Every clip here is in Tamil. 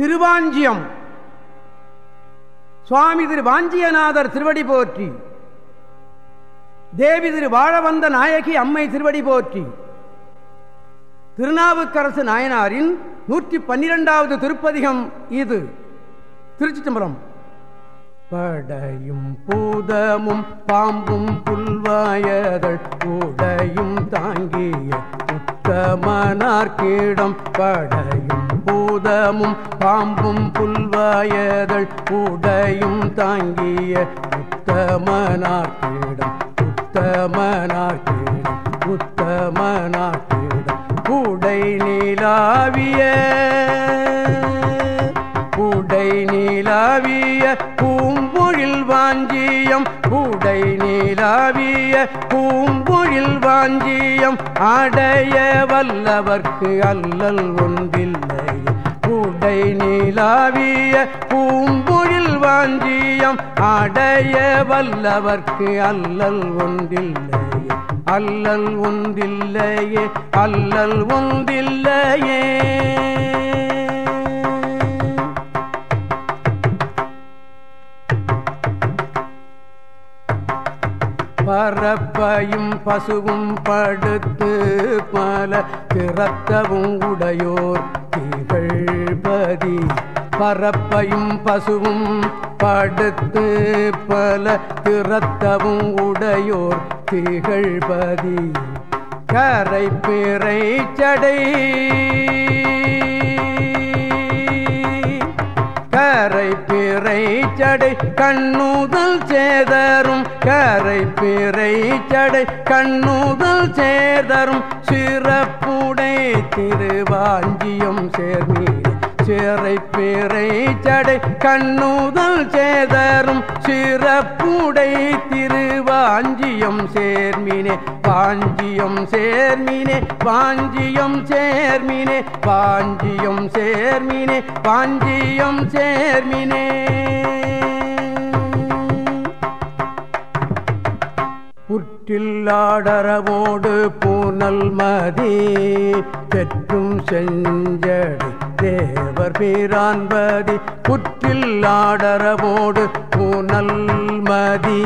திருவாஞ்சியம். சுவாமி திரு வாஞ்சியநாதர் திருவடி போற்றி. தேவி திரு வாழவந்த நாயகி அம்மை திருவடி போற்றி. திருநாவுக்கரசு நாயனாரின் நூற்றி பன்னிரெண்டாவது திருப்பதிகம் இது. திருச்சி தம்பரம் படையும் பூதமும் பாம்பும் புல்வாயதழ் கூடையும் தாங்கிய உத்தமனார்கீடம் படையும் பூதமும் பாம்பும் புல்வாயதழ் கூடையும் தாங்கிய உத்தமனார்கீடம் உத்தமனார்கீடம் உத்தமனார்கீடம் கூடை நீலாவிய கூடை நீலாவிய பூம்பொழில் வாஞ்சியம் கூடை நீலாவிய பூம்பொழில் வாஞ்சியம். அடைய வல்லவர்க்கு அல்லல் ஒன்றில்லை. கூடை நிலாவிய பூம்பொழில் வாஞ்சியம் அடைய வல்லவர்க்கு அல்லல் ஒன்றில்லை அல்லல் ஒன்றில்லையே அல்லல் ஒன்றில்லையே. பரப்பையும் பசுவும் படுத்து பல திறத்தவும் உடையோர் பதி பரப்பையும் பசுவும் படுத்து பல திறத்தவும் உடையோர் திகழ்பதி கரை பிறை சடை. கரை பிறை சடை கண்ணுதல் சேதரும். கரை பிறை சடை கண்ணுதல் சேதரும். சிறப்புடை திருவாஞ்சியம் சேர்மீர் சிறை பிறை ஜடை கண்ணுதல் சேதரும் சிறப்புடை திருவாஞ்சியம் சேர்மினே வாஞ்சியம் சேர்மினே வாஞ்சியம் சேர்மினே வாஞ்சியம் சேர்மினே வாஞ்சியம் சேர்மினே. புற்றில்லாடரவோடு பூனல் மதி பெற்றும் செஞ்சடி தேவர் பேரான்பதி புற்றில்லாடரவோடு பூனல் மதி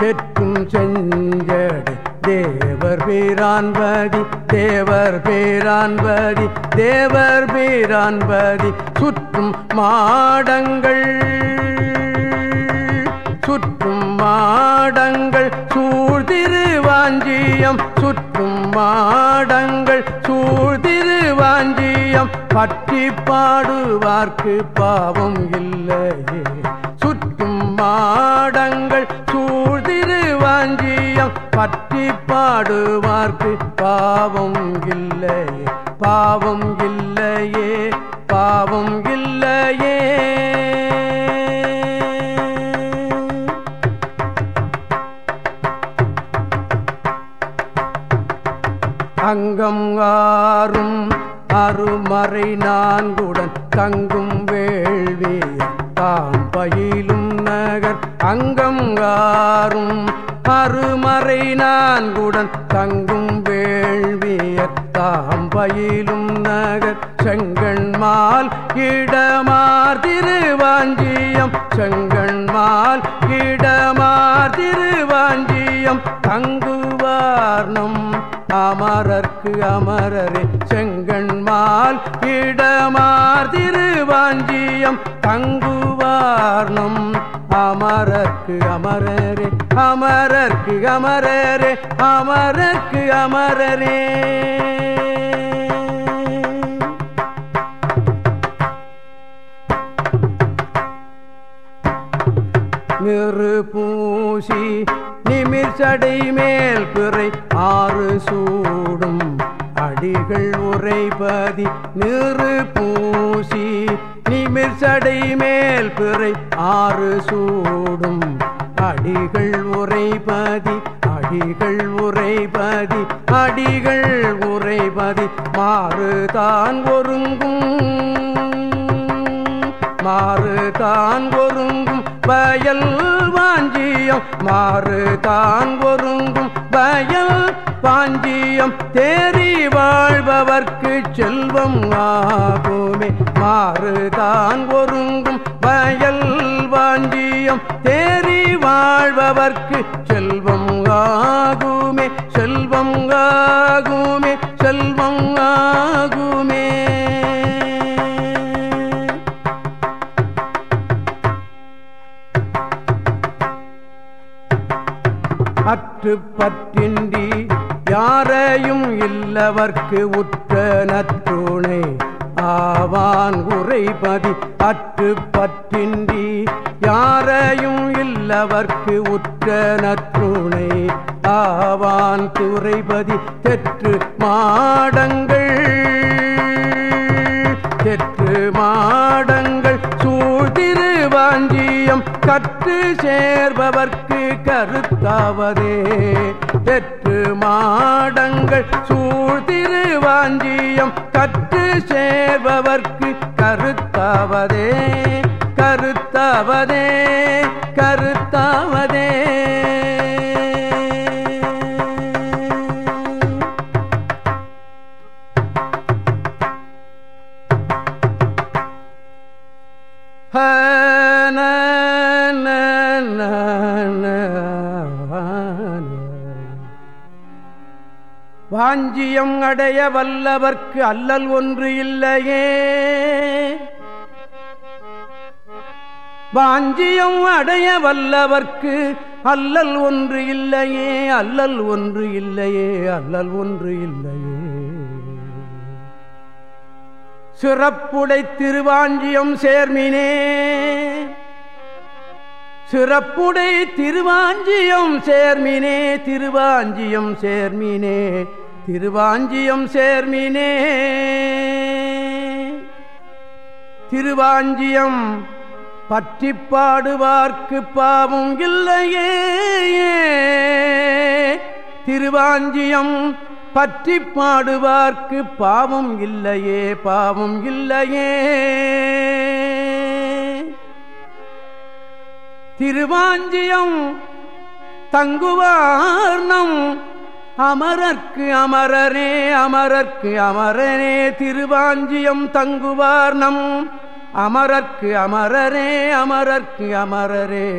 பெற்றும் செஞ்சடு. தேவர் பேரான்பதி தேவர் பேரான்பதி தேவர் பேரான்பதி சுற்றும் மாடங்கள் சுற்றும் மாடங்கள் சூழ்திருவாஞ்சியம் சுற்றும் மாடங்கள் சூழ்திருவாஞ்சியம் பற்றி பாடுவார்க்கு பாவம் இல்லையே சுற்றும் மாடங்கள் சூழ்திருவாஞ்சியம் பற்றி பாடுவார்க்கு பாவம் இல்லையே பாவம் இல்லையே பாவம் இல்லையே. அங்கம் ஆறும் அருமறை நான்குடன் தங்கும் வேள்வி தாம் பயிலும் நகர் அங்கம் ஆறும். அருமறை நான்குடன் தங்கும் வேள்வியர் தாம் பயிலும் நகர் செங்கண்மால் இடமார் திருவாஞ்சியம். செங்கண்மால் இடமார் திருவாஞ்சியம். தங்கும் காரணம் அமரர்க்கு அமரரே செங்கண்மால் இடமார் திருவாஞ்சியம். தங்குவார்ணம் அமரர்க்கு அமரரே அமரர்க்கு அமரரே அமரர்க்கு அமரரே. நிறு பூசி நிமிர் மேல் பிறை ஆறு சூடும். அடிகள் உரைபதி நிறு பூசி. நிமிர் மேல் பிறை ஆறு சூடும். அடிகள் உரைபதி அடிகள் உரைபதி அடிகள் உரைபதி மாறுதான் ஒருங்கும் மாறுதான் ஒருங்கும். பயல் வாஞ்சியம் மாறு தான் ஒருங்கும் பயல் வாஞ்சியம். தேறி வாழ்பவர்க்கு செல்வம் ஆகுமே மாறு தான் ஒருங்கும் வயல் வாஞ்சியம். தேறி வாழ்பவர்க்கு செல்வம் ஆகுமே செல்வம் ஆகும். அற்று பற்றின்றி யாரையும் இல்லவர்க்கு உற்ற நற்றுணை ஆவான் உரைபதி அற்று பற்றின்றி யாரையும் இல்லவர்க்கு உற்ற நற்றுணை ஆவான் துறைபதி தெற்று மாடங்கள் தெற்று மாட கற்று சேர்பவர்க்கு கருத்தாவதே தெற்று மாடங்கள் சூழ்திருவாஞ்சியம் கற்று சேர்பவர்க்கு கருத்தாவதே கருத்தாவதே கருத்தாவதே காஞ்சியம் அடைய வல்லவர்க்கு அல்லல் ஒன்று இல்லையே. வாஞ்சியம் அடைய வல்லவர்க்கு அல்லல் ஒன்று இல்லையே. அல்லல் ஒன்று இல்லையே. அல்லல் ஒன்று இல்லையே. சிறப்புடை திருவாஞ்சியம் சேர்மினே. சிறப்புடை திருவாஞ்சியம் சேர்மினே. திருவாஞ்சியம் சேர்மினே. திருவாஞ்சியம் சேர்மினே. திருவாஞ்சியம் பற்றி பாடுவார்க்கு பாவம் இல்லையே. திருவாஞ்சியம் பற்றி பாடுவார்க்கு பாவம் இல்லையே பாவம் இல்லையே. திருவாஞ்சியம் தங்குவார் நம் அமரர்க்கு அமரனே அமரர்க்கு அமரனே திருவாஞ்சியம் தங்குவார் நம். அமரர்க்கு அமரரே அமரர்க்கு அமரரே.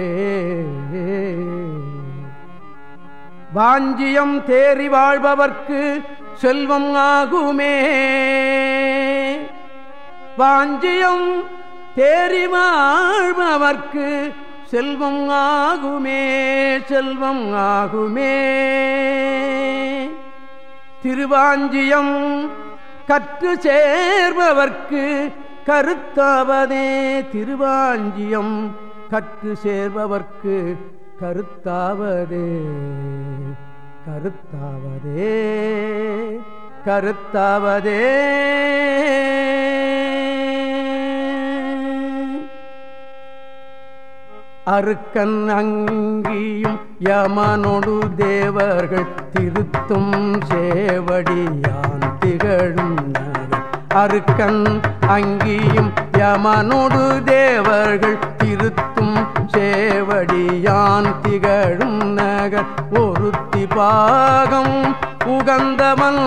வாஞ்சியம் தேறி வாழ்பவர்க்கு செல்வம் ஆகுமே. வாஞ்சியம் தேறி வாழ்பவர்க்கு செல்வம் ஆகுமே செல்வம் ஆகுமே. திருவாஞ்சியம் கற்று சேர்பவர்க்கு கருத்தாவதே. திருவாஞ்சியம் கற்று சேர்பவர்க்கு கருத்தாவதே. கருத்தாவதே. கருத்தாவதே. அருக்கன் அங்கியும் யமனொடு தேவர்கள் திருத்தும் சேவடியான் திகழும் அருக்கன் அங்கியும் யமனொடு தேவர்கள் திருத்தும் சேவடியான் திகழும் நகர். ஒருத்தி பாகம் உகந்தவன்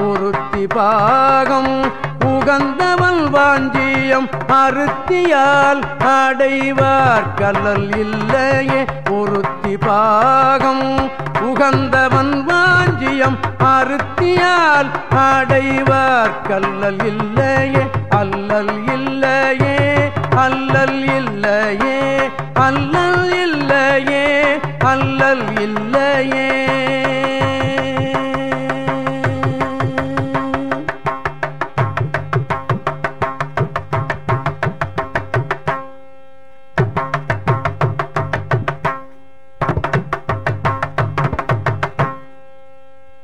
ஒருத்தி பாகம் உகந்த வாஞ்சியம் அறுத்தியால் அடைவார் கல்லல் இல்லையே ஒருத்தி பாகம். உகந்தவன் வாஞ்சியம் அறுத்தியால் அடைவார் கல்லல் இல்லையே அல்லல் இல்லையே அல்லல் இல்லையே அல்லல் இல்லையே அல்லல் இல்லையே.